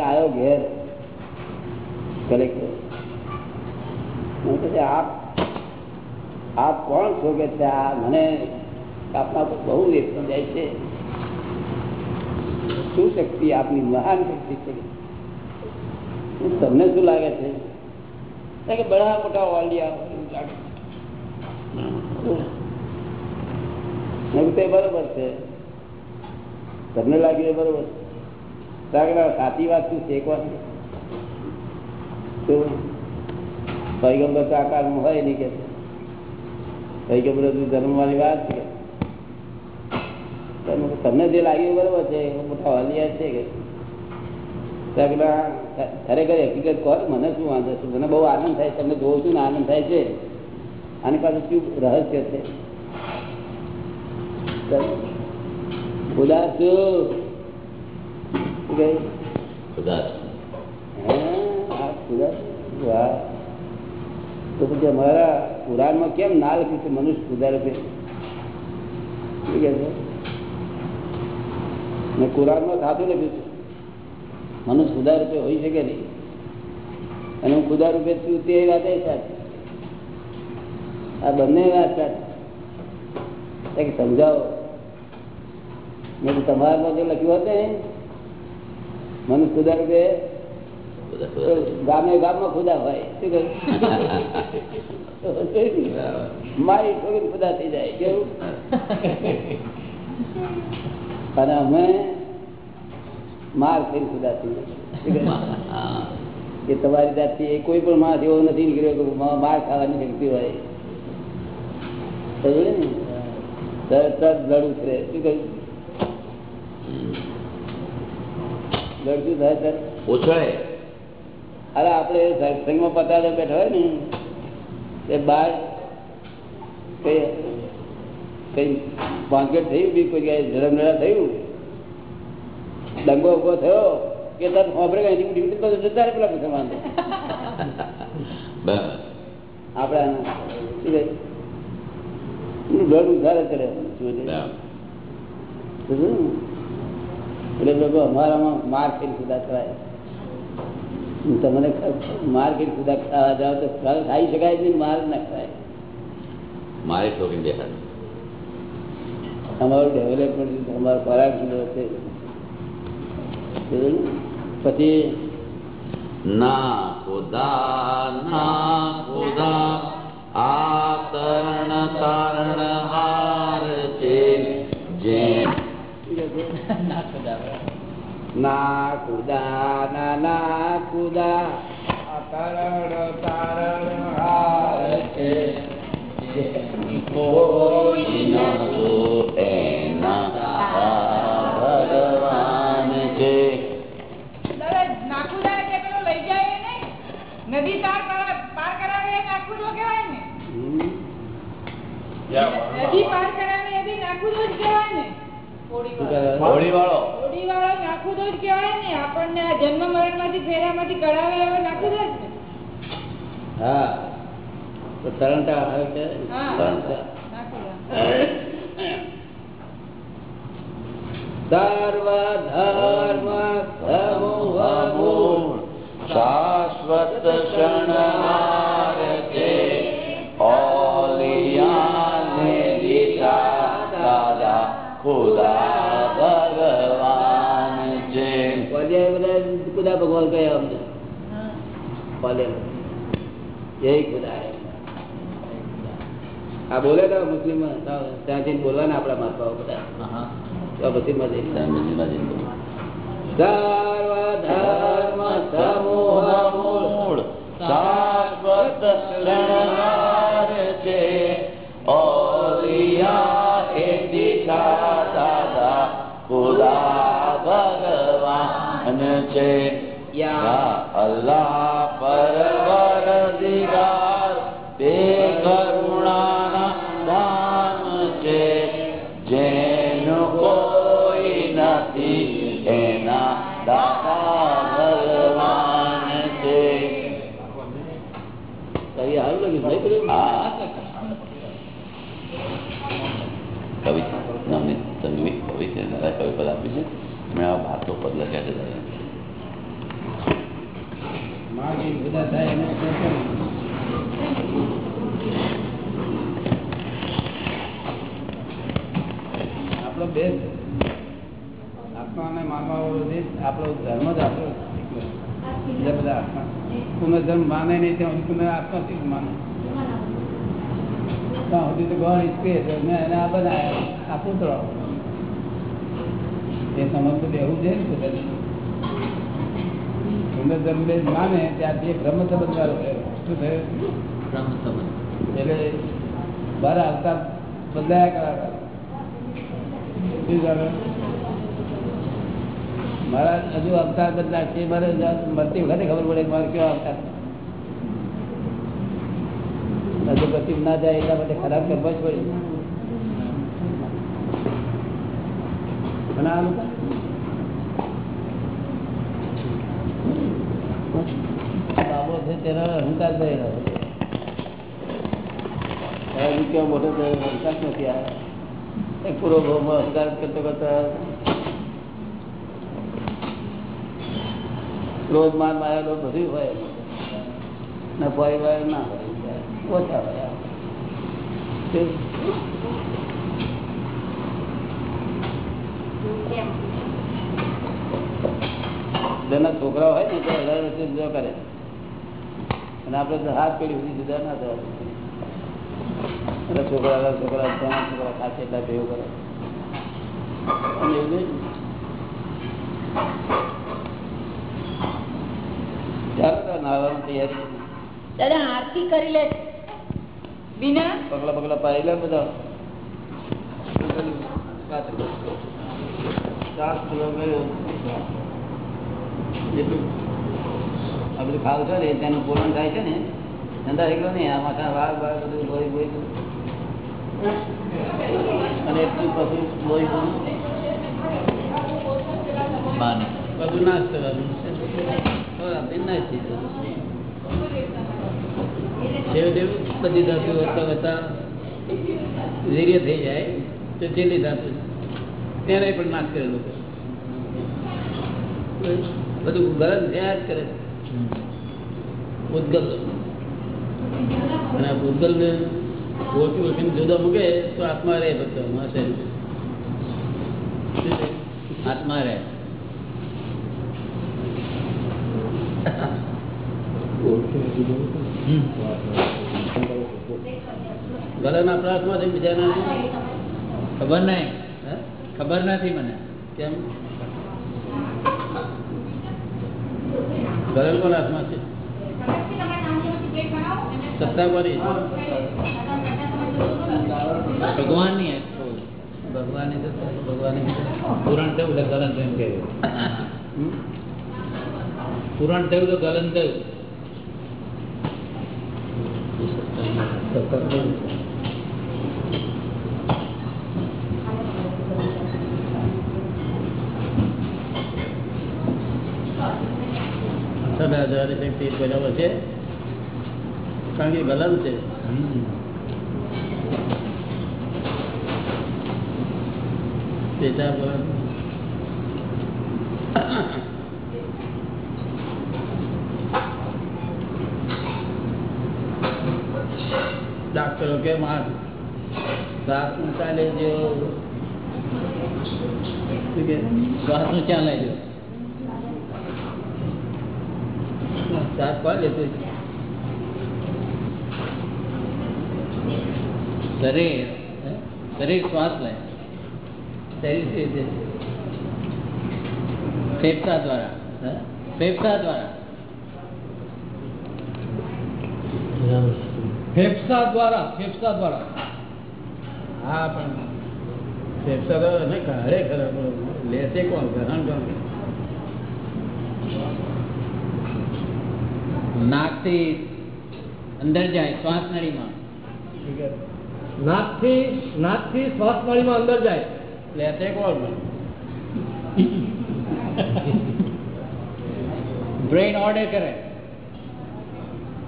આવ્યો ઘેર, કલેક્ટર. આપ કોણ છો કે મને આપના બહુ વેચન જાય છે? શું શક્તિ આપની મહાન શક્તિ છે? તમને શું લાગે છે? કે મોટા વાલિયા તે બરોબર છે. તમને લાગ્યું એ બરોબર સાચી વાત શું શેકવાની પૈગંબર તો આકારમાં હોય નહીં કે? પૈગંબર વાળી વાત છે. તમને જે લાગ્યું બરોબર છે મોટા વાલિયા છે કે? ખરેખર હકીકત કહો મને શું વાંધો છે? મને બહુ આનંદ થાય તમને જોઉં છું ને આનંદ થાય છે. આની પાસે શું રહસ્ય છે? ઉદાસ તો પછી અમારા પુરાણમાં કેમ ના લખ્યું છે? મનુષ્ય સુધારે છે? ને કુરાનમાં સાચું લખ્યું છે મનુષ્ય ખુદા રૂપે હોઈ શકે નહીં? અને હું ખુદા રૂપે છું તે વાત સાચી. આ બંને વાત સાચી. સમજાવો. મેં તમારામાં જો લખ્યું હતું ને મને ખુદા રૂપે ગામે ગામમાં ખુદા હોય. શું મારી છોકરી ખુદા થઈ જાય. કેવું? અને અમે માર થઈને ખુદા થઈ કે તમારી જાતથી કોઈ પણ માણસ એવો નથી નીકળ્યો કે માર ખાવાની શક્તિ હોય. ને? તરત લડું છે શું કહ્યું? લડતું થાય સર ઉછળે અરે આપણે સત્સંગમાં પતાડે બેઠા હોય ને તે બાર કઈ કઈ વાંકેટ થયું બી કોઈ ધરમધડા થયું? દંગો ઊભો થયો કે તર ખોબરે કઈ ડીપી બધું જતા રહે પેલા પૂછે વાંધો. આપણે આના શું કહે ઘર ઉધારે ચડે એટલે લોકો અમારામાં માર સુધા કરાય તમને માર સુધા ખાવા જાવ તો ખાઈ શકાય નહીં માર ના ખાય મારે છોકરી દેખાડ અમારું ડેવલપમેન્ટ અમારો ખોરાક જુદો છે. પછી ના ખુદા ના ના કુદા ના ના કુદા તારણ તારણ હાર છે કોઈ નતો એના? ભગવાન છે નદી પાર પાર કરાવે નાખું નાખુદો કહેવાય ને? નદી પાર કરાવે એ નાખુદો જ કહેવાય ને? હોળી વાળો નાખુદો જ કહેવાય ને આપણને આ જન્મ મરણમાંથી ફેરા માંથી કઢાવે એવો નાખુદો જ ને. હા. તો તરણતા આવે છે? સર્વ ધર્મ સમૂહ શાશ્વત શણહાર ભગવાન કયા અમને જય ખુદા આ બોલે તો મુસ્લિમ ત્યાંથી બોલવાના આપણા માથાઓ બધા. તો પછી મજા સર્વ ધર્મ સમૂહ મૂળ શાશ્વત શણહાર છે. ઓલિયા એ દીઠા દાદા ખુદા ભગવાન છે. યા અલ્લાહ પરવર દિગાર બધા થાય? આપણો દેશ માનવા આપણો ધર્મ જ આપણો. બીજા બધા આત્મા. પુનર્જન્મ માને નહીં, ત્યાં પુનઃ આત્મા થી માને. ત્યાં સુધી તો ગોડ મેં એને આ બનાવ્યા આ પુત્રો એ સમજવું એવું છે ને બધાને. પુનર્જન્મ દેશ માને ત્યારથી એક બ્રહ્મ સંબંધ વાળો થયો? શું થયું એટલે બાર આવતા બદલાયા કરાતા શું કરે? મારા હજુ અવતાર બદલાશે મારે મરતી વખતે ખબર પડે કે મારે કેવો અવતાર હજુ ગતિ ના જાય એટલા માટે ખરાબ કરવા જ પડે. અને આ લોકો બાબો છે, તેનો અહંકાર થયેલો મોટો થયો અહંકાર નથી એક પૂરો હોય. ને પરિવાર ના હોય, ઓછા હોય? જેના છોકરા હોય ને તો અઢાર વર્ષે જુદા કરે. અને આપણે તો હાથ પેઢી સુધી જુદા ના થવા છોકરા છોકરા ત્રણ છોકરા ખાસ એટલા ભેગો કરે. દાદા આરતી કરી લે. બીના? પગલા પગલા પાડી લે બધા. ચાર કિલો ગયો જેટલું આ બધું ખાવ છો ને તેનું પૂરણ થાય છે ને ધંધા એકલો નહીં આ માથા વાઘ વાઘ બધું લોહી બોહી અને એટલું પછી લોહી બોહી બધું નાશ કરવાનું હવે આપણે નાખી દઈશું. છેવટે બધી ધાતુ વધતા વધતા વીર્ય થઈ જાય તો છેલ્લી ધાતુ ત્યારે પણ નાશ કરેલો. બધું ગરમ થયા જ કરે ઉદગલ અને આ ઉદગલને ઓછું ઓછું જુદા મૂકે તો આત્મા રહે બધો માસે આત્મા રહે. ગલાના પ્રાસમાંથી બીજાના ખબર નહીં. હે? ખબર નથી મને. કેમ? ગલન કોના હાથમાં છે? સત્તા કોની ભગવાનની ભગવાનની ભગવાનની પુરાણ થયું એટલે ગલન થયું હમ? પુરાણ થયું તો ગલન થયું. સદા હજાર શક્તિ બરાબર છે કારણ કે ગલન છે. ડાક્ટરો કે માર, શ્વાસનું ચાલે જો શું કે? શ્વાસનું ચાલે શ્વાસ કોણ લેતું છે? શરીર હે? શરીર શ્વાસ લે શરીર છે તે. ફેફસા દ્વારા હે? ફેફસા દ્વારા ફેફસા દ્વારા ફેફસા દ્વારા હા પણ ફેફસા તો ને કાઢે ખરા પણ લેશે કોણ ગ્રહણ કોણ નાકથી અંદર જાય શ્વાસ નળીમાં નાકથી નાકથી શ્વાસ નળીમાં અંદર જાય. લેશે કોણ બ્રેઇન ઓર્ડર કરે.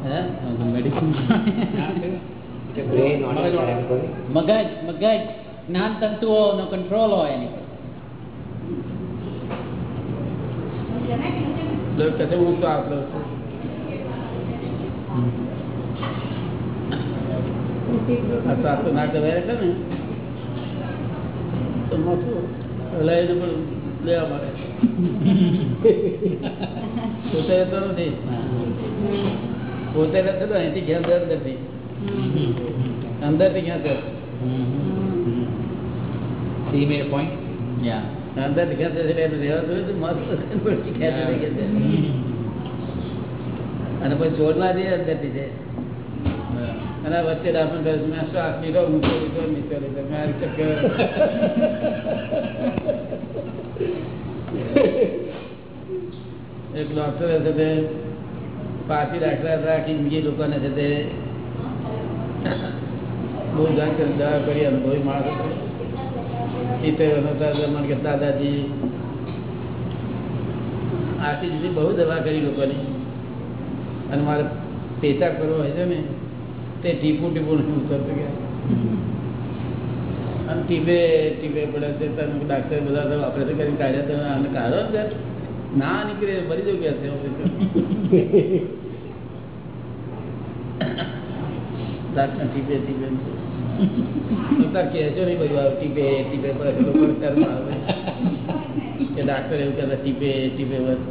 હે? મેડિસિન મગજ મગજ જ્ઞાન તંતુઓનો કંટ્રોલ હોય એની પર. હું તો આટલો છું આ સાસુ ના કહેવાય એટલે ને? તો માથું હલાવીને પણ લેવા મળે. પોતે રહેતો નથી? પોતે નથી તો અહીંથી ઘેર દર નથી અંદરથી ક્યાં દર સી મેડ પોઈન્ટ યા અંદર એટલે રહેવા જોઈએ તો મસ્ત. ખેંચે. અને પછી છોડના જે અંદરથી છે. અને વચ્ચે ડાફન કરે મેં શ્વાસ લીધો મૂકો લીધો નીચે લીધો મેં ચક્કર એક ડોક્ટર છે તે પાછી દાખલા રાખી બીજી લોકોને છે તે. બહુ દવા કરી અનુભવી માણસ હતો. સિત્તેર મને કે દાદાજી આખી જુદી બહુ દવા કરી લોકોની. અને મારે પેચા કરવો હોય છે ને તે ટીપું ટીપું નથી ઉતરતું કે અને ટીપે ટીપે પડે છે તમે ડાક્ટર બધા તો ઓપરેશન કરીને કાઢ્યા તમે આને કાઢો ને ના નીકળે મરી જવું કે છે ઓપરેશન ડાક્ટર ટીપે ટીપે તાર કહેશો નહીં બધું આવું ટીપે ટીપે પડે લોકો શરમ આવે કે ડાક્ટર એવું કહેતા ટીપે ટીપે બસ.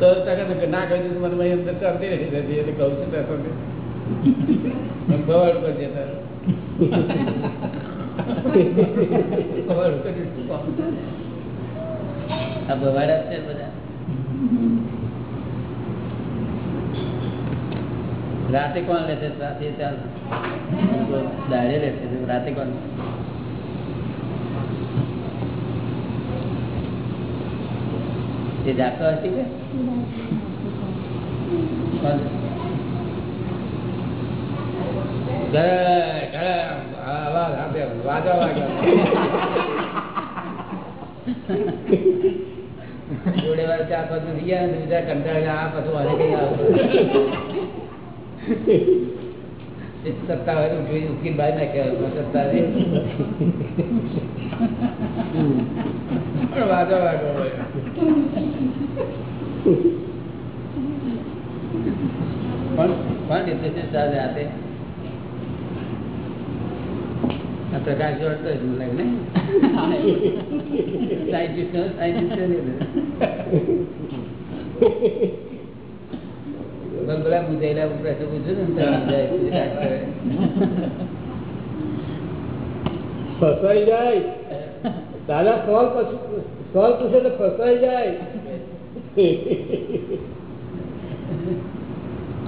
તો ના કહી દીધું મને અંદર ચાલતી રહી જતી એટલે કહું છું ત્યાં ઉપર જતા. આ ભવાડા છે બધા. રાતે કોણ લેશે? રાતે ચાલ. દાડે લે રાતે કોણ? એ જાતો હતી કે. જોડે વાર ચાર પાંચનું ગયા ને બીજા કંટાળ્યા આ પાછું વારે કઈ આવતું સત્તા હોય તો ઉઠી ઉચકી બહાર નાખ્યા સત્તા રે વાગો હોય પણ પણ ડિપ્રેશન ચાલે હાથે આ પ્રકાશ જોડ તો જ લાગે ને સાયન્ટિસ્ટ સાયન્ટિસ્ટ પેલા મુજાયેલા પ્રશ્ન પૂછ્યું ને તો મુજાય છે ડાક્ટરે. ફસાઈ જાય દાદા સવાલ પછી સવાલ પૂછે તો ફસાઈ જાય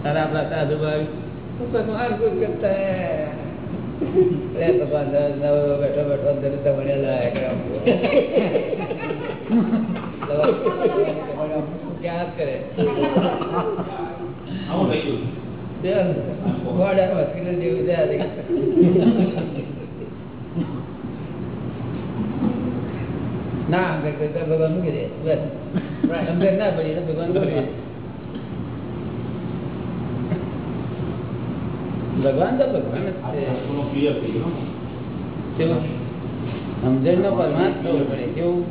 અને આપણા સાધુ ભાઈ કરતા ભગવાન બેઠો બેઠો અંદર તમને ક્યાં કરે? હોસ્પિટલ જેવું છે ના કરતા ભગવાન મૂકી દે બસ અંદર ના પડી એટલે ભગવાન તો ભગવાન સમજણ નો પરમાર્થ થવો પડે કેવું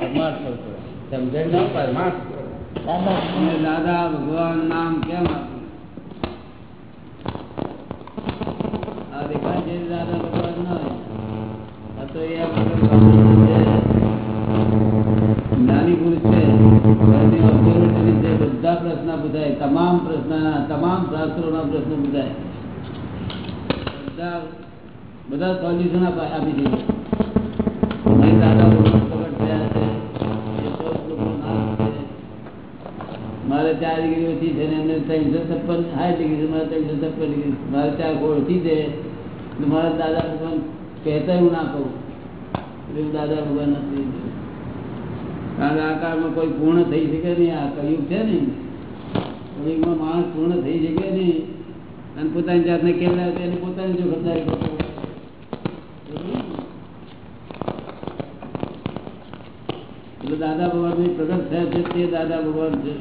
પરમાર્થ થવો પડે સમજણ નો પરમાર્થ દાદા ભગવાન નામ કેમ આપ્યું પૂછાય તમામ પ્રશ્નના તમામ શાસ્ત્રોના પ્રશ્નો પૂછાય બધા બધા સોલ્યુશન આપી દીધું અહીં દાદા ભગવાન પ્રગટ થયા છે એ ચૌદ લોકોનું નામ છે મારે ચાર ડિગ્રી ઓછી છે ને એમને ત્રણસો છપ્પન સાઠ ડિગ્રી છે મારે ત્રણસો છપ્પન ડિગ્રી છે. મારે ચાર ગોળ ઓછી છે તો મારા દાદા ભગવાન કહેતા હું ના કહું એટલે હું દાદા ભગવાન નથી કારણ કે આ કાળમાં કોઈ પૂર્ણ થઈ શકે નહીં આ કયુગ છે ને કયુગમાં માણસ પૂર્ણ થઈ શકે નહીં. અને પોતાની જાતને કેળવે તો એની પોતાની કરતો એટલે દાદા ભગવાન પ્રગટ થયા છે તે દાદા ભગવાન છે.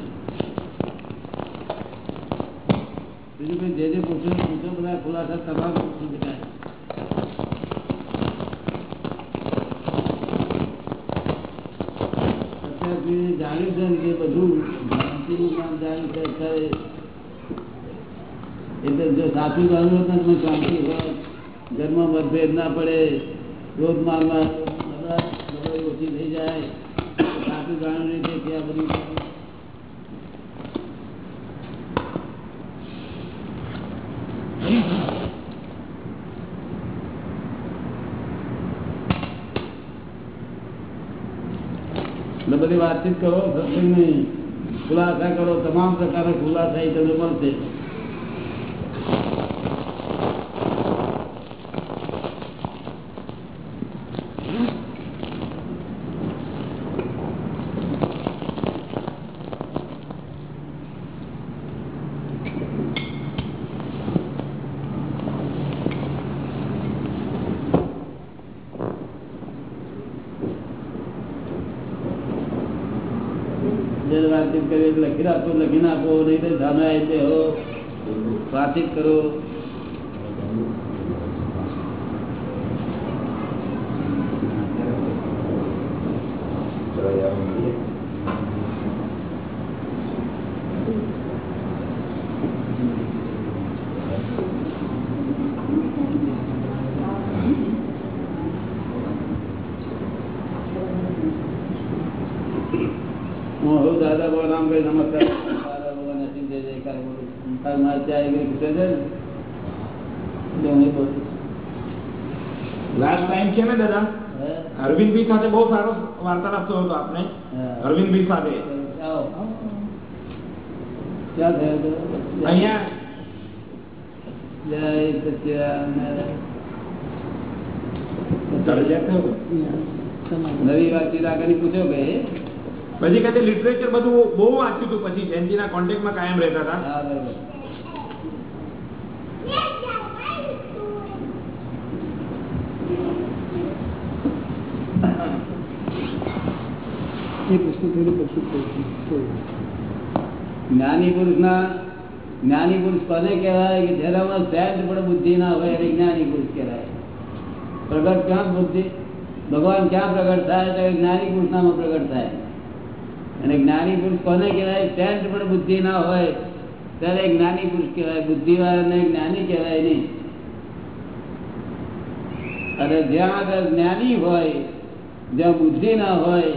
બીજું કઈ જે જે પૂછો પૂછો, બધા ખુલાસા તમામ પૂછી શકાય જાણ્યું છે ને કે બધું ભ્રાંતિનું કામ જાણ્યું છે એટલે જો સાચું જાણવું તો તમે શાંતિ હોય, ઘરમાં મતભેદ ના પડે, રોજ માનમાં ઓછી થઈ જાય સાચું જાણવું રીતે ત્યાં બધું બધી વાતચીત કરો સત્સંગની ખુલાસા કરો તમામ પ્રકારના ખુલાસા એ તમને મળશે જે વાતચીત કરી એટલે લખી રાખો લખી નાખો નહીં તો બેહો વાતચીત કરો હું હવે દાદા બાબા નામ કઈ નમસ્કાર દાદા બાબા નથી જય જયકાર બોલું તાર મારે ત્યાં આવી ગઈ પૂછે છે ને એટલે હું એ બોલું લાસ્ટ ટાઈમ છે ને દાદા હે? અરવિંદભાઈ સાથે બહુ સારો વાર્તાલાપ થયો હતો આપને હા. અરવિંદભાઈ સાથે આવો ક્યાં થયો હતો? અહીંયા જય સચ્ચિદાનંદ. તળિયા થયો હતો. નવી વાતચીત આગળ પૂછો કે પછી કહે લિટરેચર બધું બહુ વાંચ્યું હતું પછી જયંતિના કોન્ટેક્ટમાં કાયમ રહેતા હતા હા બરોબર જ્ઞાની પુરુષના જ્ઞાની પુરુષ કોને કહેવાય કે જેનામાં સહેજ પણ બુદ્ધિ ના હોય એને જ્ઞાની પુરુષ કહેવાય પ્રગટ ક્યાં બુદ્ધિ ભગવાન ક્યાં પ્રગટ થાય તો જ્ઞાની પુરુષનામાં પ્રગટ થાય અને જ્ઞાની પુરુષ કોને કહેવાય સહેજ પણ બુદ્ધિ ના હોય ત્યારે જ્ઞાની પુરુષ કહેવાય બુદ્ધિવાળાને જ્ઞાની કહેવાય નહીં અને જ્યાં આગળ જ્ઞાની હોય જ્યાં બુદ્ધિ ના હોય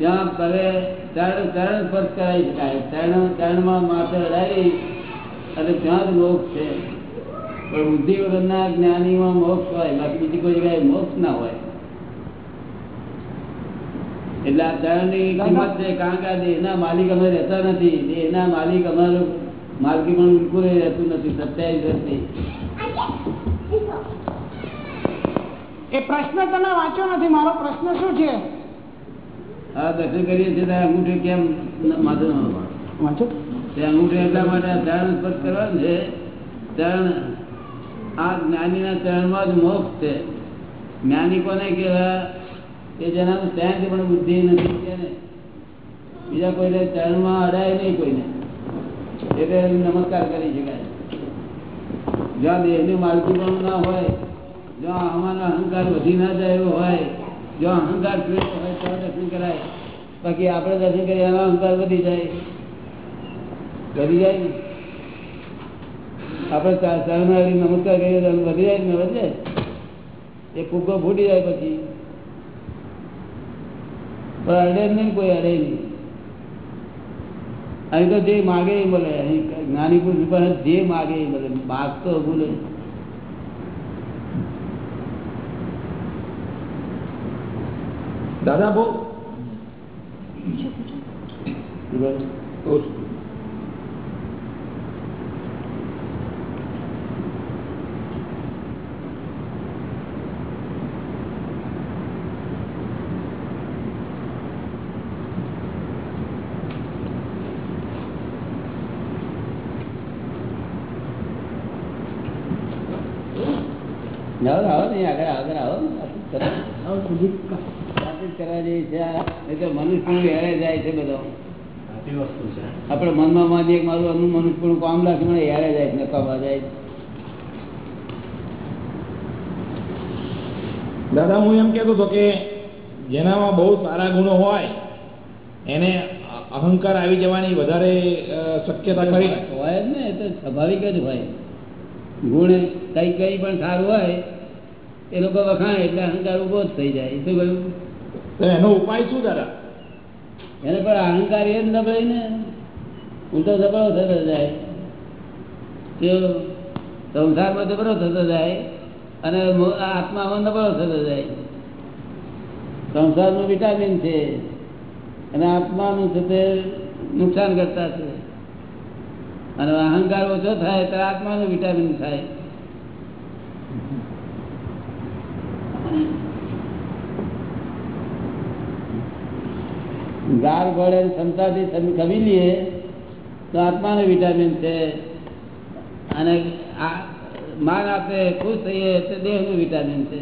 ત્યાં કરે ચરણ ચરણ સ્પર્શ કરાવી શકાય. ચરણ ચરણમાં માથે અડાવી અને ત્યાં જ મોક્ષ છે. પણ બુદ્ધિ વગરના જ્ઞાનીમાં મોક્ષ હોય, બાકી બીજી કોઈ જગ્યાએ મોક્ષ ના હોય. એટલે આ ચરણની કિંમત છે, કારણ કે દેહના માલિક અમે રહેતા નથી. દેહના માલિક અમારું માલકી પણ બિલકુલ રહેતું નથી, સત્યાવીસ વર્ષથી. એ પ્રશ્ન તમે વાંચ્યો નથી, મારો પ્રશ્ન શું છે? આ દર્શન કરીએ છીએ ત્યારે અંગૂઠે કેમ માથે વાંચો. તે અંગૂઠે એટલા માટે ચરણ સ્પર્શ કરવાનું છે ચરણ આ જ્ઞાનીના ચરણમાં જ મોક્ષ છે. જ્ઞાની કોને કહેવાય? કે જેના સહેજ પણ બુદ્ધિ નથી તેને બીજા કોઈને ચરણમાં અડાય નહીં કોઈને. એટલે નમસ્કાર કરી શકાય. જ્યાં દેહની માલકી પણ ના હોય જ્યાં આમાંનો અહંકાર વધી ના જાય એવો હોય જ્યાં અહંકાર પીડો હોય તો દર્શન કરાય. બાકી આપણે દર્શન કરીએ એનો અહંકાર વધી જાય. વધી જાય આપણે ચા- નમસ્કાર કરીએ તો વધી જાય ને, વધે એ ફૂગો ફૂટી જાય પછી. પણ અડે નહીં, કોઈ અડે નહીં. અહીં તો જે માગે એ મળે. અહીં જ્ઞાની પુરુષ પણ જે માગે એ મળે. માગ તો ભૂલે. દાદા બહુ બરાબર. આવો ને, આવો ને આગળ આગળ આવો ને. વાતચીત કરવા જેવી છે તો હેરે જાય છે બધો. આપણે મનમાં માનીએ મારું અનુ મનુષ્યપણું કામ લાગે મને હેરે જાય નકામા જાય દાદા હું એમ કહેતો હતો કે જેનામાં બહુ સારા ગુણો હોય એને અહંકાર આવી જવાની વધારે શક્યતા ખરી. હોય જ ને એ તો સ્વાભાવિક જ હોય. ગુણ કઈ કઈ પણ સારું હોય એ લોકો વખાણે એટલે અહંકાર ઊભો જ થઈ જાય. શું કહ્યું એનો ઉપાય શું દાદા? એને પણ અહંકાર એ જ નબળાય ને. ઉલટો જબરો થતો જાય. તે સંસારમાં જબરો થતો જાય અને આત્મામાં નબળો થતો જાય. સંસારનું વિટામિન છે અને આત્માનું છે તે નુકસાન કરતા છે. અને અહંકાર ઓછો થાય તો આત્માનું વિટામિન થાય. ગાર ગોળે ક્ષમતાથી ખમી લઈએ તો આત્માને વિટામિન છે. અને માન આપે ખુશ થઈએ તો દેહનું વિટામિન છે.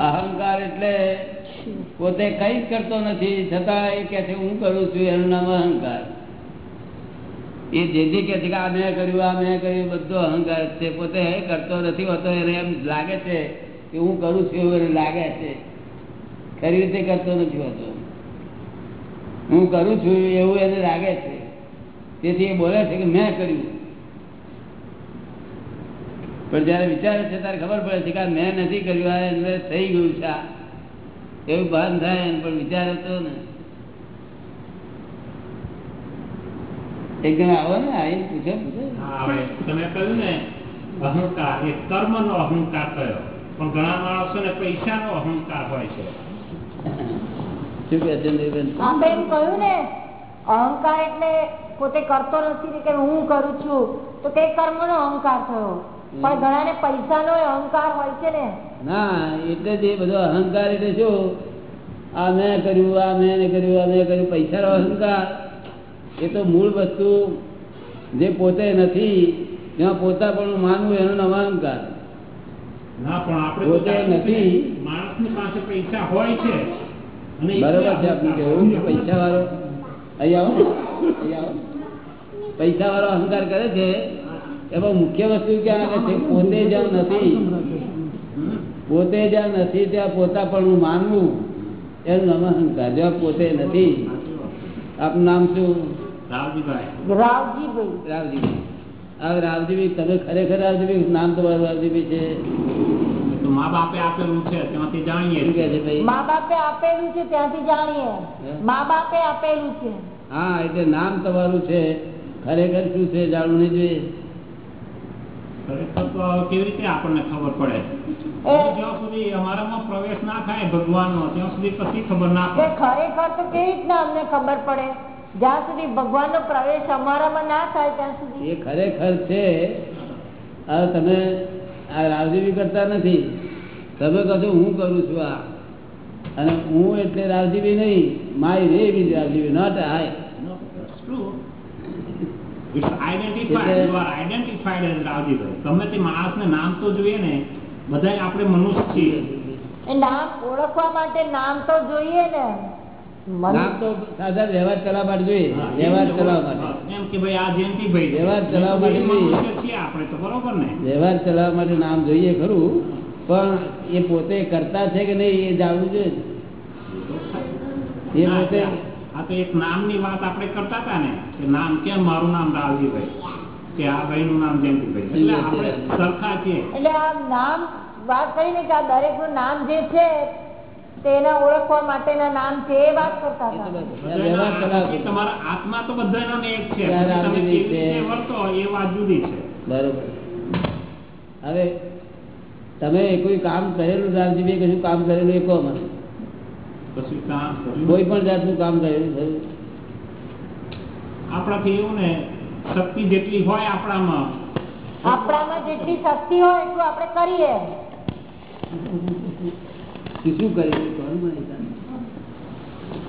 અહંકાર એટલે પોતે કઈ કરતો નથી છતાં એ કે છે હું કરું છું એનું નામ અહંકાર. એ જે જે કે છે કે આ મેં કર્યું, આ મેં કર્યું બધો અહંકાર છે. પોતે હે કરતો નથી, હોતો એને એમ લાગે છે કે હું કરું છું એવું એને લાગે છે. ખરી રીતે કરતો નથી હોતો. હું કરું છું એવું એને લાગે છે. તેથી એ બોલે છે કે મેં કર્યું. પણ જયારે વિચારે છે ત્યારે ખબર પડે છે કે મેં નથી કર્યું, આ એને થઈ ગયું છે. એવું ભાન થાય પણ વિચારે તો ને. એક જણ આવો ને આવીને પૂછે પૂછે. તમે કહ્યું ને અહંકાર એ કર્મનો અહંકાર કયો? પણ ઘણા અહંકાર હોય છે. શું કે ચંદ્રબેન કહ્યું ને અહંકાર એટલે પોતે કરતો નથી કે હું કરું છું તો તે કર્મનો અહંકાર થયો. પણ ઘણાને પૈસાનો અહંકાર હોય છે ને. ના એટલે જ એ બધો અહંકાર એટલે શું? આ મેં કર્યું આ મેં કર્યું આ મેં કર્યું પૈસાનો અહંકાર. એ તો મૂળ વસ્તુ જે પોતે નથી ત્યાં પોતા પણ માનવું એનો નામ અહંકાર. ના પણ પોતે નથી. માણસની પાસે પૈસા હોય છે બરોબર છે આપનું કેવું પૈસા વાળો અહીં આવો. અહીં આવો. પૈસા વાળો અહંકાર કરે છે? એમાં મુખ્ય વસ્તુ ક્યાં આવે છે પોતે જ્યાં નથી. પોતે જ્યાં નથી ત્યાં પોતા પણ માનવું. એનું નામ અહંકાર. જ્યાં પોતે નથી. આપનું નામ શું? રાવજીભાઈ. રાવજીભાઈ. રાવજીભાઈ. હવે રાવજીભાઈ તમે ખરેખર રાવજીભાઈ નામ તમારું રાવજીભાઈ છે? મા બાપે આપેલું છે ત્યાંથી જાણીએ. શું કહે છીએ છે ભાઈ? મા બાપે આપેલું છે ત્યાંથી જાણીએ. મા બાપે આપેલું છે. હા એટલે નામ તમારું છે. ખરેખર શું છે જાણવું નહીં જોઈએ? તો કેવી રીતે આપણને ખબર પડે? એ જ્યાં સુધી અમારામાં પ્રવેશ ના થાય ભગવાનનો ત્યાં સુધી પછી ખબર ના પડે. ખરેખર તો કેવી રીતના અમને ખબર પડે? જ્યાં સુધી ભગવાનનો પ્રવેશ અમારામાં ના થાય ત્યાં સુધી. એ ખરેખર છે. હવે તમે આ રાવજીવી કરતા નથી. તમે કહો હું કરું છું આ. અને હું એટલે રાવજીવી નહીં માય રે ઇઝ રાવજીવી નોટ માણસને નામ તો જોઈએ ને બધા આપણે મનુષ્ય છીએ. નામ ઓળખવા માટે નામ તો જોઈએ ને. તો સાદા વ્યવહાર ચલાવવા માટે જોઈએ. વ્યવહાર ચલાવવા માટે. એમ કે ભાઈ આ જયંતિભાઈ વ્યવહાર ચલાવવા માટે જોઈએ. આપણે તો બરોબર ને? વ્યવહાર ચલાવવા માટે નામ જોઈએ ખરું પણ એ પોતે કરતા છે કે નહીં એ જાણવું જોઈએ. એ પોતે આ તો એક નામની વાત આપણે કરતા હતા ને કે નામ કેમ મારું નામ રાવજીભાઈ કે આ ભાઈનું નામ જયંતિભાઈ. એટલે આપણે સરખા છીએ. એટલે આ નામ વાત કરીને કે આ દરેકનું નામ જે છે તેના ઓળખવા માટેના નામ છે એ વાત કરતા હતા. આત્મા તો બધાનો એક છે. એ વાત જુદી બરોબર. હવે તમે કોઈ કામ કરેલું રામજીભાઈ કશું કામ કરેલું એ કહો મને. કામ કોઈ પણ જાતનું કામ કરેલું થયું. આપણાથી એવું ને શક્તિ જેટલી હોય આપણામાં. આપણામાં જેટલી શક્તિ હોય એટલું આપણે કરીએ. શું શું કરેલું કહો ને મને એકાદ.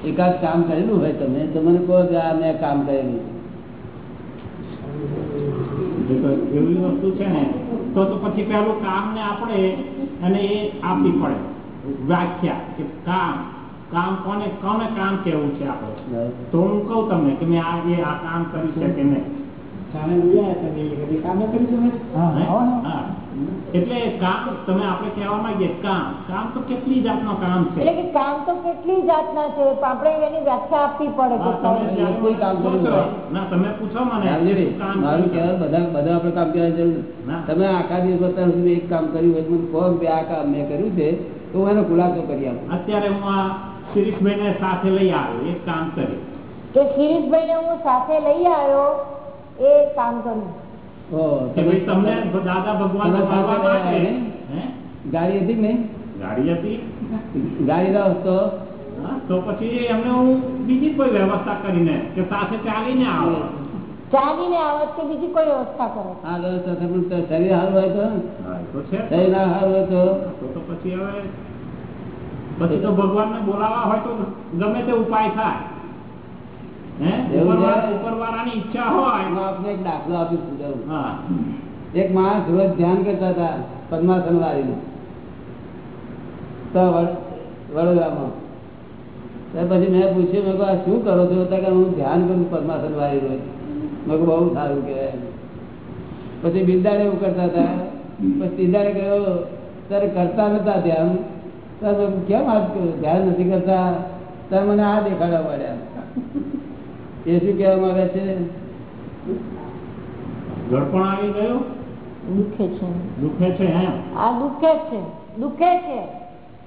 એકાદ કામ કરેલું હોય તમે તો મને કહો કે આ મેં કામ કરેલું જો તો એવી વસ્તુ છે ને તો તો પછી પેલું કામ ને આપણે અને એ આપવી પડે. વ્યાખ્યા કે કામ કામ કોને કોને કામ કેવું છે આપણે? તો હું કહું તમને કે મેં આ એ આ કામ કર્યું છે કે નહીં? સામે બોલ્યા હતા ને એ કદી કામે કરી તમે હે? હા. એટલે કામ તમે આપણે કહેવા માંગીએ કામ. કામ તો કેટલી જાતનો કામ છે? એટલે કે કામ તો કેટલી જાતના છે આપણે એની વ્યાખ્યા આપવી પડે કે તમે કોઈ કામ ના તમે પૂછો મને. કામ મારું? કહેવાય બધા બધા આપણે કામ કરવાની જરૂર ના. તમે આખા દિવસ અત્યાર સુધી એક કામ કર્યું હોય તો મને કહો કે આ કામ મેં કર્યું છે તો હું એનો ખુલાસો કરી આપું. અત્યારે હું આ શિરીષભાઈને સાથે લઈ આવ્યો એક કામ કર્યું કે શિરીષભાઈ ને હું સાથે લઈ આવ્યો એ કામ કર્યું. તમને દાદા ભગવાન ગાડી હતી કે ગાડી હતી. ગાડી ના હોત તો પછી એમને હું બીજી કોઈ વ્યવસ્થા કરીને કે સાથે ચાલીને આવો. ચાલીને આવત કે બીજી કોઈ વ્યવસ્થા કરો? આ વ્યવસ્થા પણ તો શરીર હાલ હોય તો. હા, એ તો છે. શરીર ના હાલ હોય તો પછી હવે પછી તો ભગવાનને બોલાવવા હોય તો ગમે તે ઉપાય થાય. દાખલો એક માણસ રોજ ધ્યાન કરતા હતા પદ્માસન વાળી વડોદરામાં. પછી મેં પૂછ્યું મેં આ શું કરો છો? કે હું ધ્યાન કરું પદ્માસન વાળી રોજ મેં બહુ સારું કહેવાય. પછી બિંદાડે એવું કરતા હતા. પછી બિંદાડે કહ્યો ત્યારે કરતા નતા ધ્યાન. કીધું, કેમ આ ધ્યાન નથી કરતા? ત્યારે મને આ દેખાડવા પડ્યા એ શું કહેવા માંગે છે? ઘડપણ આવી ગયું દુખે છે. દુખે છે એમ. આ દુખે છે. દુખે છે.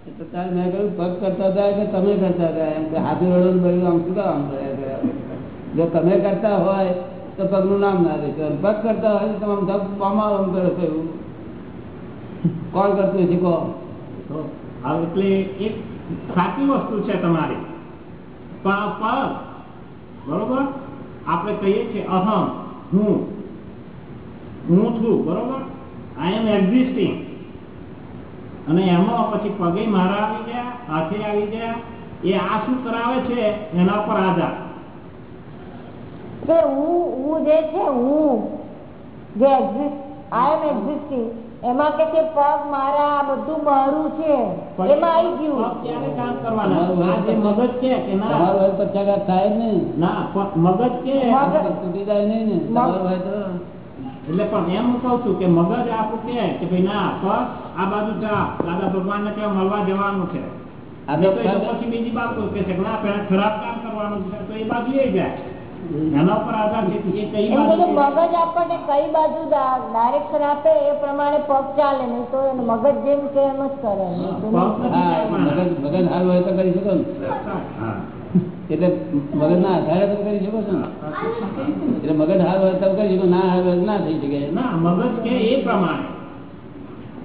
એટલે તારે મેં કહ્યું પગ કરતા હતા કે તમે કરતા હતા? એમ કે હાથું રડવાનું બધું આમ શું કામ આમ કર્યા કર્યા? જો તમે કરતા હોય તો પગનું નામ ના દેશો અને પગ કરતા હોય તો તમે આમ ધબ આમાં આમ કરો છો એવું. કોણ કરતું છે? કહો તો આ એટલે એક સાચી વસ્તુ છે તમારી. પણ આ પગ બરોબર? આપણે કહીએ છીએ અહમ હું હું છું. બરોબર? આઈ એમ એક્ઝિસ્ટિંગ અને એમાં પછી પગે મારા આવી ગયા, હાથે આવી ગયા. એ આ શું કરાવે છે? એના પર આધાર. કે હું હું જે છે, હું, જે એક્ઝિસ્ટ આઈ એમ એક્ઝિસ્ટિંગ એમાં કે છે પગ મારા આ બધું મારું છે. એમાં આવી ગયું. ક્યારે કામ કરવાના? આ જે મગજ છે કે ના? તમારું હોય તો પક્ષાઘાત થાય જ નહીં. ના મગજ છે. તૂટી જાય નહીં ને. તમારું હોય તો. એટલે પણ એમ હું કહું છું કે મગજ આપણું કે કે ભાઈ ના પગ આ બાજુ જા. દાદા ભગવાનને કે મળવા જવાનું છે. પછી બીજી બાબતો કે છે ના પેલા ખરાબ કામ કરવાનું છે તો એ બાજુ એ જાય. એના પર આધાર છે કે કઈ બાજુ મગજ આપણને કઈ બાજુ ડાયરેક્શન આપે એ પ્રમાણે પગ ચાલે નહીં તો એને મગજ જેમ કે એમ જ કરે. મગજ મગજ સારું હોય તો કરી શકો એટલે મગજ ના આધારે તમે કરી શકો છો એટલે મગજ હાલ હોય તમે કરી શકો ના હાલ ના થઈ શકે. ના મગજ કે એ પ્રમાણે.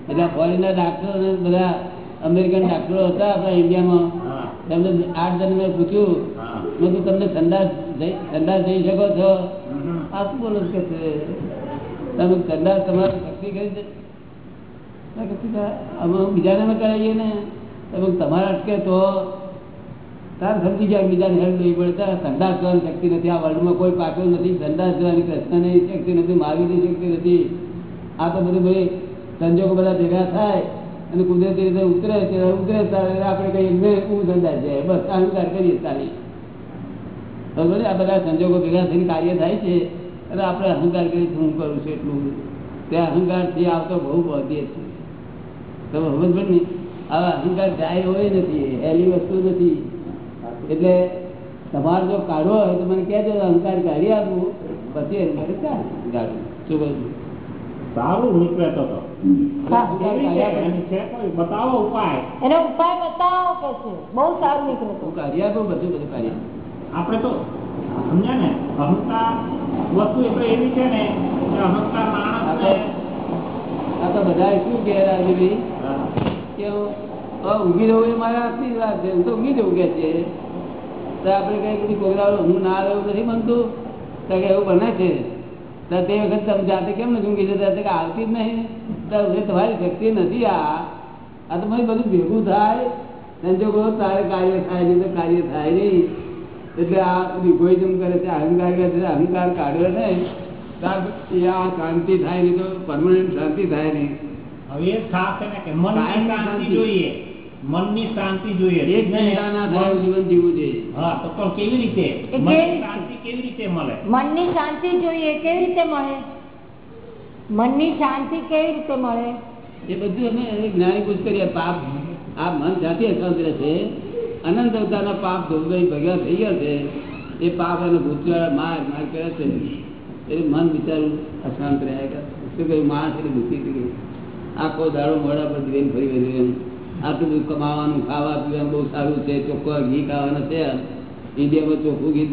એટલે ફોરેનના ડાક્ટરો ને બધા અમેરિકન ડાક્ટરો હતા આપણા ઇન્ડિયામાં તમને આઠ જણ મેં પૂછ્યું. મેં તમને સંડાસ જઈ જઈ શકો છો આ શું બોલો કે છે તમે સંડાસ તમારી શક્તિ કરી છે? અમે બીજાને કરાવીએ ને? તમે તમારા અટકે તો તાર સમજી ગયા બીજાને હેલ્પ નહીં પડે. તારે સંડાસ જવાની શક્તિ નથી. આ વર્લ્ડમાં કોઈ પાક્યો નથી. સંડાસ જવાની કૃષ્ણની શક્તિ નથી મહાવીરની શક્તિ નથી. આ તો બધું ભાઈ સંજોગો બધા ભેગા થાય અને કુદરતી રીતે ઉતરે ઉતરે ત્યારે આપણે કહીએ મેં હું ધંધા છે. બસ અહંકાર કરીએ ચાલી બરોબર ને? આ બધા સંજોગો ભેગા થઈને કાર્ય થાય છે અને આપણે અહંકાર કરી હું કરું છું એટલું તે અહંકારથી આવતો બહુ વધીએ છે. તમે સમજ પડે ને? આવા અહંકાર જાય હોય નથી હેલી વસ્તુ નથી. એટલે તમારે જો કાઢવો હોય તો મને કહેજો અહંકાર કાઢી આપું. પછી અહંકાર કાઢું શું કહું સારું નીકળે તો તો. હા. અહંકાર કેવી છે? કાઢ્યા પછી એની છે કોઈ? બતાવો ઉપાય. એનો ઉપાય બતાવો કે છે બહુ સારું નીકળે તો હું બધું બધું આપું. આપણે તો, સમજ્યા ને? અહંકાર વસ્તુ એટલે એવી છે ને કે અહંકાર માણસ આ તો બધા શું કે રાજુભાઈ? કે હું જવું એ મારા હાથની વાત છે. હું તો ઊંઘી જવું કે છે. તો આપણે કઈ બધી પ્રોગ્રામ હું ના એવું નથી બનતું. તો કે એવું બને છે. તો તે વખત તમે જાતે કેમ નથી ઊંઘી જતા? કે આવતી જ નહીં. તો તમારી શક્તિ નથી આ. આ તો મને બધું ભેગું થાય. સંજોગો તારે કાર્ય થાય નહીં તો કાર્ય થાય નહીં. એટલે આ ઇગોઇઝમ કરે છે અહંકાર કરે છે અહંકાર કાઢ્યો ને આ શાંતિ થાય નહીં તો પરમાનન્ટ શાંતિ થાય નહીં. હવે એ જ કે મનની શાંતિ શાંતિ. જોઈએ. મનની શાંતિ જોઈએ. એક ચિંતા ના થાય જીવન જીવવું જોઈએ. હા તો પણ કેવી રીતે? મનની શાંતિ કેવી રીતે મળે? મનની શાંતિ જોઈએ કેવી રીતે મળે? મનની શાંતિ કેવી રીતે મળે? એ બધું અમે જ્ઞાની પૂછ કરીએ પાપ આ મન જાતિ અશાંત રહે છે. અનંત અવતારના પાપ ધોગભાઈ ભેગા થઈ ગયા છે, એ પાપ એને ભૂતવાળા માર માર કરે છે. એ મન બિચારું અશાંત રહ્યા કરે શું કહ્યું? માણસ એટલે દુઃખી થઈ ગયું. આખો દાડો મોડા પર દિવેન ફરી એમ. આટલું બધું કમાવાનું, ખાવા પીવાનું બહુ સારું છે. ચોખ્ખા ઘી ખાવાના છે ઇન્ડિયામાં ચોખ્ખું ઘી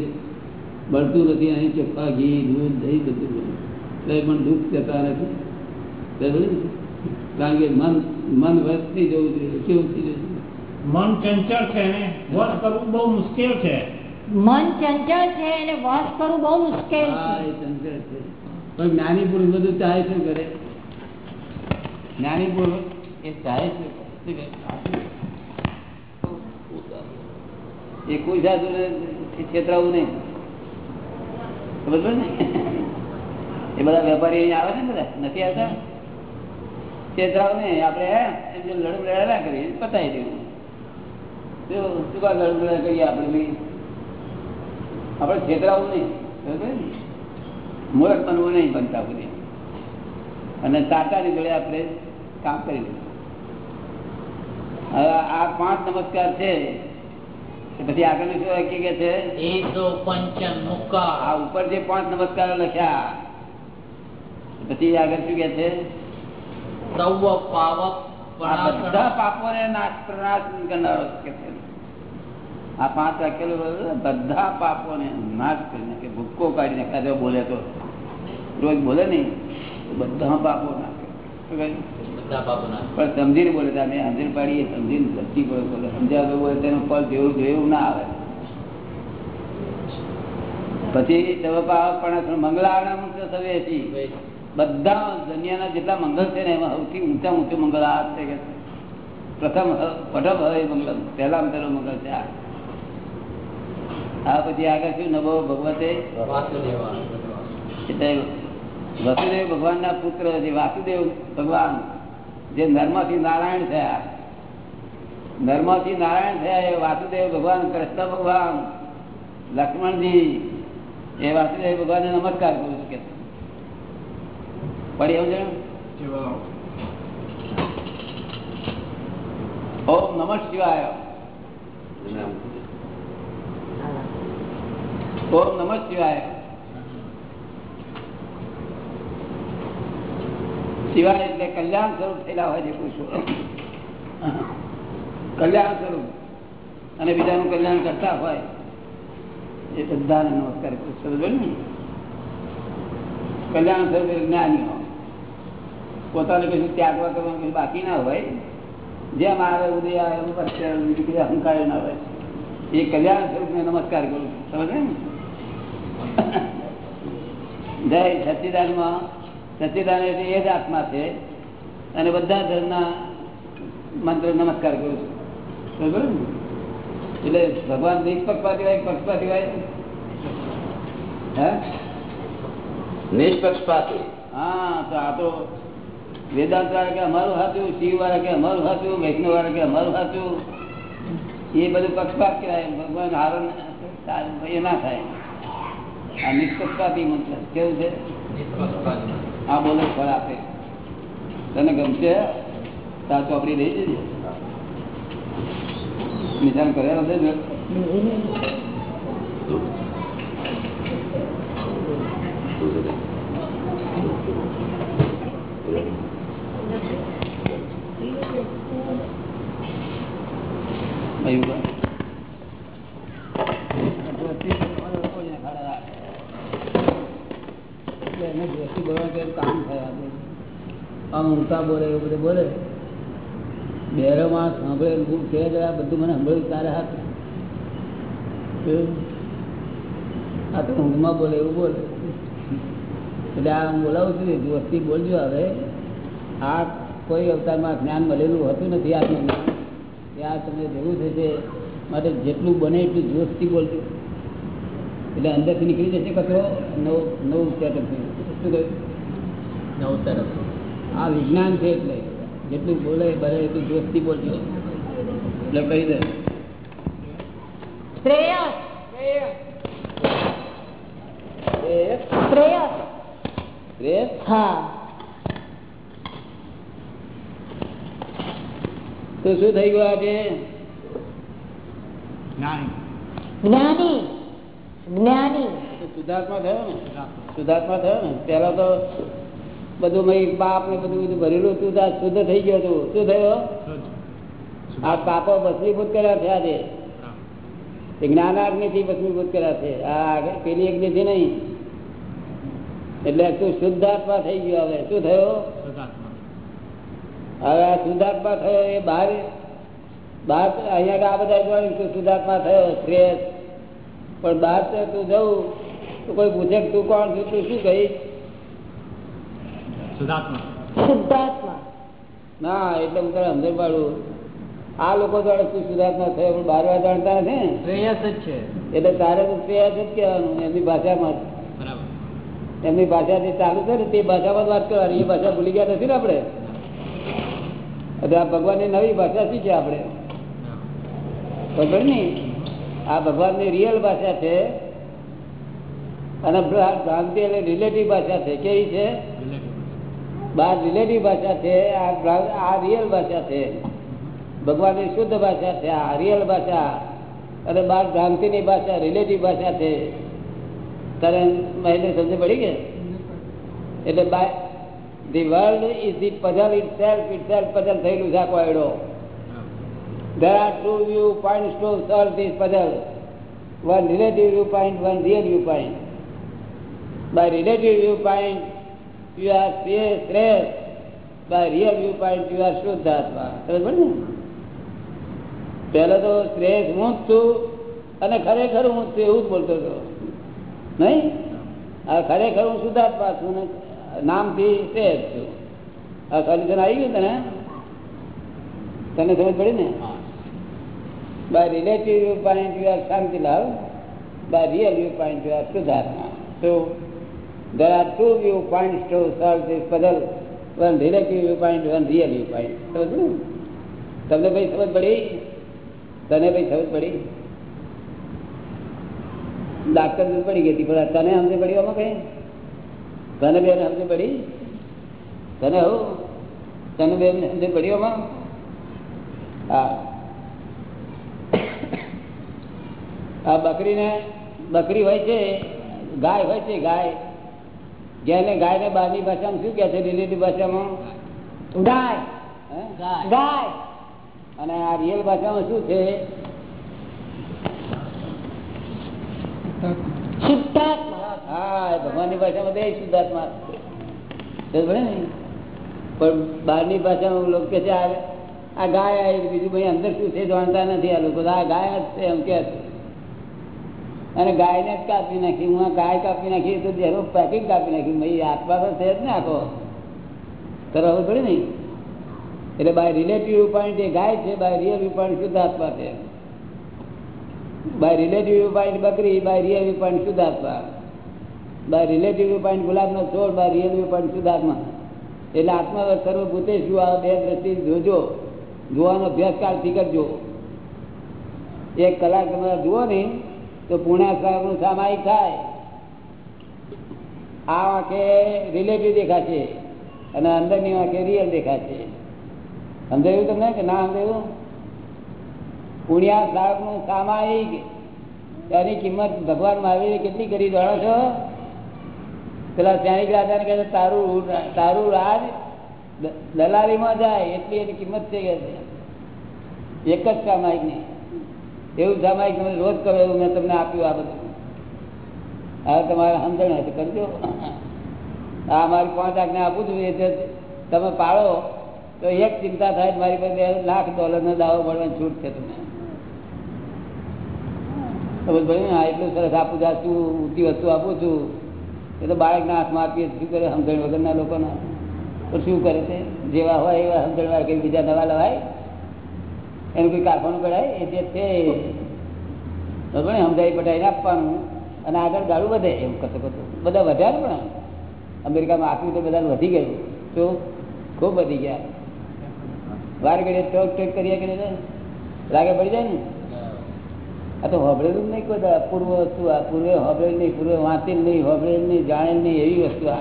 બળતું નથી અહીં ચોખ્ખા ઘી, દૂધ, દહીં બધું. એટલે પણ દુઃખ જતા નથી. કારણ કે મન મન વસ્તી જવું જોઈએ. કેવું થઈ જવું મન ચંચળ છે ને વશ કરવું બહુ મુશ્કેલ છે. મન ચંચળ છે એને વશ કરવું બહુ મુશ્કેલ છે. ચંચળ છે. પણ જ્ઞાની પુરુષ બધું ચાહે શું કરે? જ્ઞાની પુરુષ એ ચાહે શું? એ કોઈ સાધુ છેતરાવું નહીં. ને? એ બધા વેપારી અહીંયા આવે છે ને બધા? નથી આવતા? છેતરાવ નહીં. આપણે હે? એમ લડવું લડાવ્યા કરીએ પતાવી દેવું જો શું કા લડમ લડા કરીએ આપણે છેતરાવું નહીં. મૂર્ખ બનવું નહીં બનતા બધી અને તાતાની જોડે આપણે કામ કરી હવે આ પાંચ નમસ્કાર છે. પછી આગળ શું કે છે? આ ઉપર જે પાંચ નમસ્કાર લખ્યા પછી આગળ શું કે છે? સૌ પાવક બધા પાપોને નાશ પ્રનાશ કરનારો કે છે. આ પાંચ વાક્યો બરોબર? બધા પાપોને નાશ કરીને કે ભૂક્કો કાઢી નાખે બોલે તો રોજ બોલે નહીં બધા પાપો નાખે પણ સમજીને બોલે અમે સમજણ પાડીએ સમજીને સચ્ચી બોલે બોલે. સમજાવે બોલે તેનું ફળ જેવું જોયું ના આવે. પછી પણ પાપ સવે મંગળાનામ બધા દુનિયાના જેટલા મંગળ છે ને એમાં સૌથી ઊંચા ઊંચું મંગળ આ છે કે પ્રથમ પ્રથમ હવે મંગળ પહેલા પેલું મંગળ છે આ. આ પછી આગળ શું? નભો ભગવતે વસુદેવ એટલે વસુદેવ ભગવાનના પુત્ર જે વાસુદેવ ભગવાન જે નર્મથી નારાયણ થયા. નર્મથી નારાયણ થયા એ વાસુદેવ ભગવાન કૃષ્ણ ભગવાન લક્ષ્મણજી એ વાસુદેવ ભગવાનને નમસ્કાર કરું છું કે. પડી એવું ઓમ નમઃ શિવાય. ઓમ નમ શિવાય. શિવાય એટલે કલ્યાણ સ્વરૂપ થયેલા હોય જે પૂછો કલ્યાણ સ્વરૂપ. અને બીજાનું કલ્યાણ કરતા હોય. એ બધાને નમસ્કાર કરું. સમજો ને? કલ્યાણ સ્વરૂપ જ્ઞાની હોય. પોતાને કશું ત્યાગવા કરવાનું કશું બાકી ના હોય. જેમ આવે, ઉદય આવે અહંકાર ના હોય. એ કલ્યાણ સ્વરૂપને નમસ્કાર કરું. સમજે ને? જય સચિદાનમાં. સચિદાન એટલે એ જ આત્મા છે. અને બધા ધર્મના મંત્ર નમસ્કાર કરું છું. બરોબર એટલે ભગવાન નિષ્પક્ષપાતી હોય પક્ષપાતી હોય. હે? નિષ્પક્ષપાતી હા તો આ તો વેદાંત વાળા કે અમારું હાથું શિવ વાળા કે અમારું હાથું વૈષ્ણવ વાળા કે અમારું હાથું એ બધું પક્ષપાત કહેવાય. ભગવાન હારો એ ના થાય. આ નિષ્પક્ષપાતી મંત્ર કેવું છે? આ બોલે ફળ આપે. તને ગમશે? તાર ચોપડી લઈ જજે નિશાન કર્યા હશે ને? મયુર. એટલે એને દ્વેષી બોલવાનું કે કામ થાય આપણે. આમ ઊંઘતા બોલે, એવું બધું બોલે? બેરો માણસ સાંભળે હું બધું મને સાંભળ્યું તારે હાથ? આ તો ઊંઘમાં બોલે, એવું બોલે. એટલે આ હું બોલાવું છું વસ્તી બોલજો હવે. આ કોઈ અવતારમાં જ્ઞાન મળેલું હતું નથી આજનું જ્ઞાન એ આ તમને જેવું થશે, માટે જેટલું બને એટલું જોશથી બોલજો. એટલે અંદરથી નીકળી જશે કચરો, નવ નવ સેટઅપ થયું શું કહ્યું? નવ તરફ આ વિજ્ઞાન છે એટલે. જેટલું બોલે બને એટલું જોશથી બોલજો. એટલે કહી દે. શ્રેયસ. એ શ્રેયસ. શ્રેયસ? હા. તો શું થઈ ગયું આજે? જ્ઞાની. જ્ઞાની. સુધાર્થમાં થયો ને? સુધાર્થમાં થયો ને? પેલા તો બધું મેં પાપ ને બધું બધું ભરેલું હતું તો શુદ્ધ થઈ ગયું હતું. શું થયું? આ પાપો ભસ્મીભૂત કર્યા છે. આજે એ જ્ઞાનાગ્નિથી ભસ્મીભૂત કર્યા છે. આ પેલી અગ્નિ થી નહીં. એટલે તું શુદ્ધાત્મા થઈ ગયો હવે? શું થયો? હવે આ શુદ્ધાત્મા થયો એ બહાર બહાર અહીંયા આ બધા જોવાનું તું શુદ્ધાત્મા થયો શ્રેષ્ઠ. પણ બહાર તો તું જવું તો કોઈ પૂછે તું કોણ છું? તું શું કહીશ? શુદ્ધાત્મા. ના એટલે હું તારે સમજણ પાડું. આ લોકો દ્વારા તું શુદ્ધાત્મા થયો? પણ બાર વાર જાણતા નથી શ્રેયસ જ છે. એટલે તારે તો શ્રેયસ જ કહેવાનું એમની ભાષામાં એમની ભાષા જે ચાલુ છે ને તે ભાષામાં જ વાત કરવાની. એ ભાષા ભૂલી ગયા નથી ને આપણે? એટલે આ ભગવાનની નવી ભાષા શીખી આપણે? ખબર ને આ ભગવાનની રિયલ ભાષા છે. અને ભ્રાંતિ એટલે રિલેટિવ ભાષા છે. કેવી છે? બાર રિલેટિવ ભાષા છે, આ રિયલ ભાષા છે. ભગવાનની શુદ્ધ ભાષા છે, આ રિયલ ભાષા. અને બાર ભ્રાંતિની ભાષા રિલેટિવ ભાષા છે. તારે મહેન્દ્ર સમજ પડી કે? એટલે by the world is the puzzle itself itself puzzle થયેલું છે આખો એડો there are two view point to solve this puzzle one relative view point one real view point by relative view relative are Shreyas, Shreyas. By real viewpoint, you are Shuddhatma. સમજ પડી ને? પહેલા તો શ્રેયસ હું જ છું અને ખરેખર હું જ છું એવું જ બોલતો હતો નહીં આ ખરેખર હું શુદ્ધાત્મા છું ને નામથી શ્રેયસ છું આ સોલ્યુશન આવી ગયું તને તને સમજ પડી ને by relative viewpoint you are Shantilal, by real viewpoint you are Siddhartha. So there are two viewpoints to solve this puzzle. One relative viewpoint, one real viewpoint. તમને ભાઈ સમજ પડી? તને ભાઈ સમજ પડી? ડાક્ટર પડી ગઈ હતી પણ તને સમજ પડી આમાં કઈ તને બેન સમજ પડી? તને હું? તને બેન સમજ પડી આમાં હા. આ બકરીને બકરી હોય છે ગાય હોય છે ગાય. જેને ગાય ને બહારની ભાષામાં શું કે છે? રિલેટિવ ભાષામાં? ગાય. ગાય. અને આ રિયલ ભાષામાં શું છે? હા ભગવાનની ભાષામાં બે શુદ્ધાત્મા પણ બહારની ભાષામાં લોકો કે છે આ આ ગાય આવી બીજું ભાઈ અંદર શું છે જાણતા નથી આ લોકો. આ ગાય જ છે એમ કે છે. અને ગાયને જ કાપી નાખી. હું ગાય કાપી નાખી તો જેનો પેકિંગ કાપી નાખી. ભાઈ આત્મા તો છે જ ને આખો. ખબર પડે ને એટલે બાય રિલેટિવ પોઈન્ટ એ ગાય છે બાય રિયલ પોઈન્ટ શુદ્ધ આત્મા છે. બાય રિલેટિવ પોઈન્ટ બકરી બાય રિયલ પોઈન્ટ શુદ્ધ આત્મા. બાય રિલેટિવ પોઈન્ટ ગુલાબનો છોડ બાય રિયલ પોઈન્ટ શુદ્ધ આત્મા. એટલે આત્મા સર્વભૂતે શું આ બે દ્રષ્ટિ જોજો. જોવાનો અભ્યાસ કાળથી કરજો. એક કલાક તમારે જુઓ ને તો સાહેબનું સામાયિક થાય. આ આંખે રિલેટિવ દેખાશે અને અંદરની આંખે રિયલ દેખાશે. સમજાયું તમને કે ના સમજાયું? પુણ્યા સાહેબનું સામાયિક. એની કિંમત ભગવાન મહાવીરે કેટલી કરી જાણો છો? પેલા સૈનિક રાજાને કહે છે, તારું તારું રાજ દલાલીમાં જાય, એટલી એની કિંમત થઈ ગઈ એક જ સામાયિક નહીં એવું સામાયિક તમે રોજ કરો એવું મેં તમને આપ્યું આ બધું. હવે તમારે સમજણ હોય કરજો. આ મારી પાંચ આજ્ઞા આપું છું એ જે તમે પાડો તો એક ચિંતા થાય મારી પાસે લાખ ડોલરનો દાવો મળવાની છૂટ છે તમને. પડી ને આ એટલું સરસ આપું છું શું ઊંચી વસ્તુ આપું છું? એ તો બાળકના હાથમાં આપીએ શું કરે, સમજણ વગરના લોકોના? તો શું કરે છે જેવા હોય એવા સમજણ વાળા કંઈ બીજા નવા લવાય? એનું કોઈ કારખાનું કઢાય, એ જે છે સમજાવી પટાઈને આપવાનું અને આગળ ગાળું વધે એમ કશું કશું બધા વધ્યા પણ. અમેરિકામાં આપ્યું તો બધા વધી ગયું. તો ખૂબ વધી ગયા. વાર ઘડીએ ટોક ટોક કરીએ કે લાગે પડી જાય ને? આ તો હોબળેલું નહીં કોઈ પૂર્વ વસ્તુ આ, પૂર્વે હોબળેલ નહીં, પૂર્વે વાંચેલ નહીં હોબળેલ નહીં, જાણેલ નહીં, એવી વસ્તુ આ.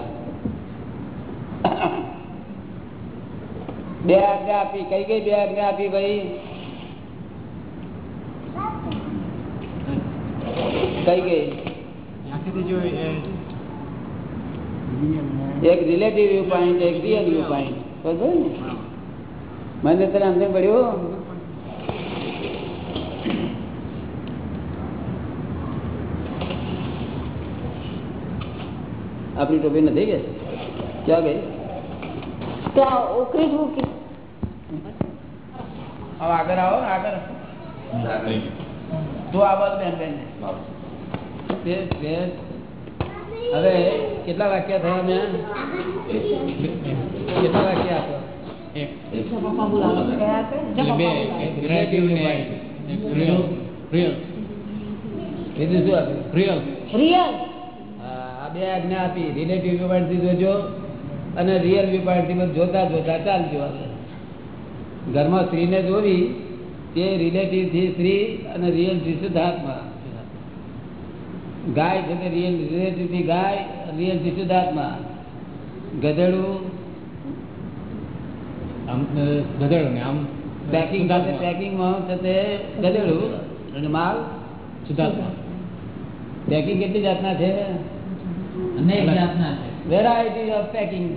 બે આજ્ઞા આપી. કઈ કઈ બે આજ્ઞા આપી ભાઈ? કઈ ગઈ એક રિલેટિવ વ્યૂ પોઈન્ટ એક રિયલ વ્યૂ પોઈન્ટ બરોબર ને મને તને અંદર પડ્યું આપણી ટોપી નથી ગઈ ક્યાં ગઈ ત્યાં ઓકરી જ મૂકી હવે આગળ આવો ને આગળ તું આ બાજુ બેન બેન તે- તે- હવે કેટલા વાક્ય થયા મેં કેટલા વાક્ય આપો? બીજું શું આપ્યું રિયલ હા, આ બે આજ્ઞા આપી. રિલેટિવ વ્યૂ પોઈન્ટથી જોજો અને રિયલ વ્યૂ જોતા જોતા ચાલજો ઘરમાં સ્ત્રીને જોવી તે રિલેટિવથી સ્ત્રી અને રિયલથી શુદ્ધાત્મા ગાય છે તે રિયલ રિલેટિવથી ગાય રિયલ શુદ્ધાત્મા ગધેડું ગધેડો ને આમ પેકિંગ સાથે પેકિંગમાં છે તે ગધેડું અને માલ? શુદ્ધાત્મા. પેકિંગ કેટલી જાતના છે? અનેક જાતના છે. વેરાયટી ઓફ પેકિંગ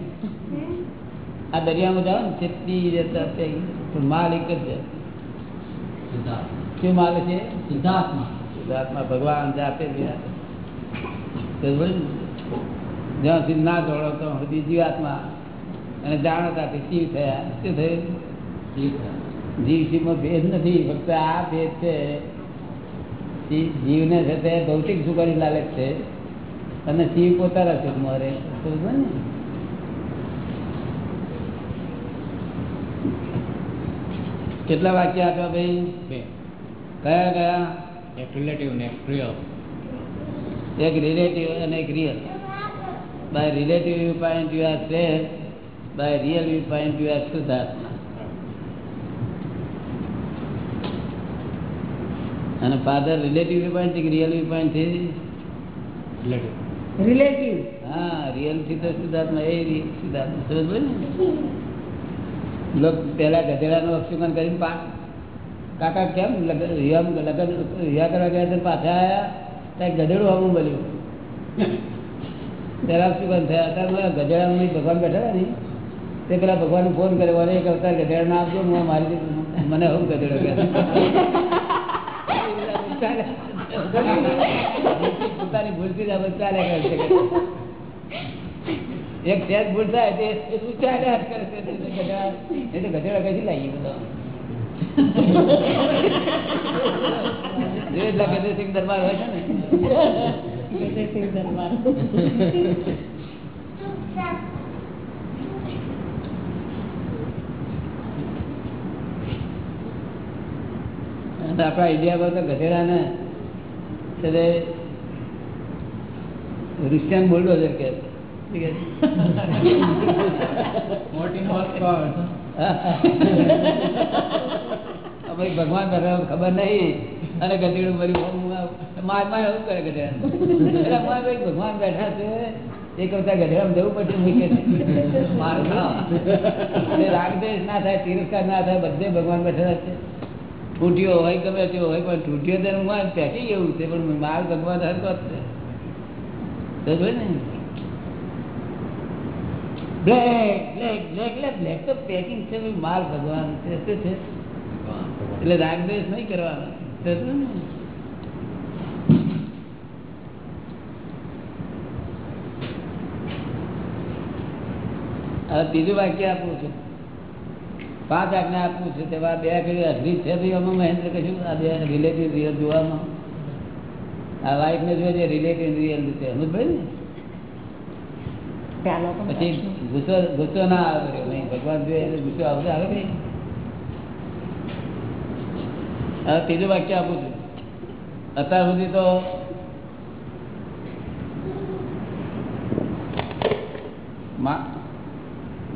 આ દરિયામાં જાઓ ને કેટલી જતા પેકિંગ પણ માલ એક જ છે. શું માલ છે? સિદ્ધાર્થમાં ગુજરાતમાં ભગવાન જાતે આપે છે. બરોબર ને? જ્યાં સુધી ના. જોડો તો સુધી જીવાત્મા. અને જાણો ત્યાંથી શિવ થયા. શું થયું? જીવ શિવમાં ભેદ નથી ફક્ત આ ભેદ છે. જીવને છે તે ભૌતિક સુખની લાલચ છે. અને શિવ પોતાના સુખમાં રહે સમજો ને. કેટલા વાક્ય આપ્યા ભાઈ? બે. કયા કયા? એક્યુલેટિવ રિલેટિવ ને રિયલ એક રિલેટિવ અને એક real by relative view point you are શ્રેષ્ઠ by real view point you are શુદ્ધાત્મા. અને ફાધર રિલેટિવ વ્યૂ પોઈન્ટથી રિયલ વ્યૂ પોઈન્ટથી રિલેટિવ રિલેટિવ હા રિયલથી તો શુદ્ધાત્મા એ રી- શુદ્ધાત્મા. સમજ ને? લોક પેલા ગધેડાનું અક્ષુકન કરીને પા કાકા કેમ? લગન રિયા કરવા ગયા પાછા આવ્યા ગધેડું આવું બોલ્યું પેલા સુગંધ થયા? અત્યારે ગધેડા ભગવાન બેઠા ને તે પેલા ભગવાન ફોન કર્યો, અરે એક અવતાર ગધેડા ના આપજો હું મારી મને હું ગધેડો પોતાની ભૂલથી જ બધું કરે છે. એક સેજ ભૂલ થાય, તે શું ચાલ્યા કરે છે? ગધેડા એ તો ગધેડા કઈ લાગી બધા જે ગધેસિંહ દરબાર હોય છે ને આપણા ઇન્ડિયામાં તો ગધેડાને છે. રિસ્ટિયન બુલડોઝર કે ભગવાન ખબર નહીં અને ગધેડું ભર્યું. માર માર એવું કરે ગધેડા. એટલે માર ભાઈ ભગવાન બેઠા છે એ કરતા ગધેડામાં જવું પડશે મૂકે માર ખાવા એટલે ના થાય તિરસ્કાર ના થાય બધે ભગવાન બેઠા છે. તૂટ્યો હોય ગમે તે હોય પણ તૂટ્યો તેનું હું પેકી એવું છે પણ માલ ભગવાન હરકત છે. સમજો ને? બ્લેક બ્લેક બ્લેક એટલે બ્લેક તો પેકિંગ છે માલ ભગવાન છે એટલે રાગદેશ નહીં કરવાનો. સમજો ને? હવે ત્રીજું વાક્ય આપું છું. પાંચ આજ્ઞા આપવું છે તેવા બે કઈ અઘરી છે ભાઈ મહેન્દ્ર કશું આ બે રિલેટિવ રિયલ જોવામાં? આ વાઇફને જોઈએ રિલેટિવ રિયલ છે સમજ ને? પછી ગુસ્સો ગુસ્સો ના આવે નહીં ભગવાન જોઈએ ગુસ્સો આવતો આવે નહીં? હવે ત્રીજું વાક્ય આપું છું. અત્યાર સુધી તો મા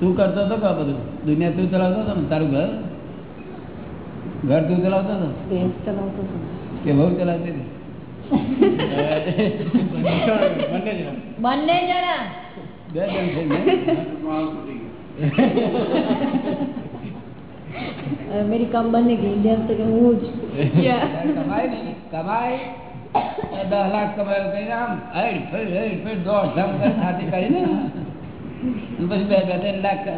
તું કરતો હતો કા બધું. દુનિયા તું ચલાવતો હતો ને? તારું ઘર? ઘર તું ચલાવતો હતો ચલાવતો કે બહુ ચલાવતી હતી? બંને જણા. બે જણ થઈ અમેરિકા બંને કે ઇન્ડિયન તો કે હું જ. કમાય નહીં. કમાય એ દસ લાખ કમાયો કઈ આમ હેડ ફેડ હૈડ ફેડ દોઢ ધામ કરી ને કરીને. પછી બે બે લાખ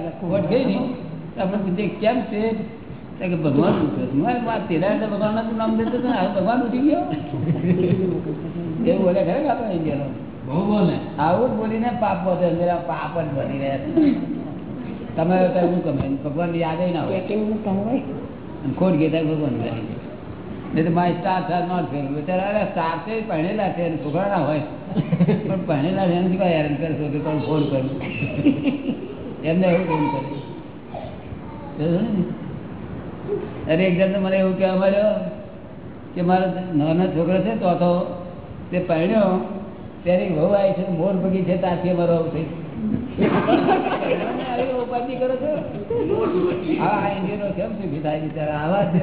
ગઈ. ને આપણે પૂછીએ કેમ છે? કે ભગવાન તેરા ભગવાન તું નામ દેતો હતો હવે ભગવાન ઉઠી ગયો. એવું બોલે ખરે આપણે ઇન્ડિયનો? બહુ બોલે. આવું જ બોલીને પાપ વધે મેરા પાપ જ બની રહ્યા છે. તમે તો હું કમે ભગવાન યાદ ના હોય. ખોટ ગઈ ભગવાન કરી નહીં તો મારી સ્ટાર સ્ટાર નોટ ફેર બિચારા છે પહેણેલા છે પણ પહેણેલા છે, એનાથી કઈ હેરાન કરે છો કે ફોન કરું? એમને એવું ફોન એક જણ મને એવું કહેવા મળ્યો કે મારો નાનો છોકરો છે તો તો તે પહેણ્યો ત્યારે વહુ આવી છે મોર ભગી છે ત્યાંથી અમારો આવું થઈ કરો છો હા ઇન્ડિયનો કેમ સુખી થાય બિચારા આવા જ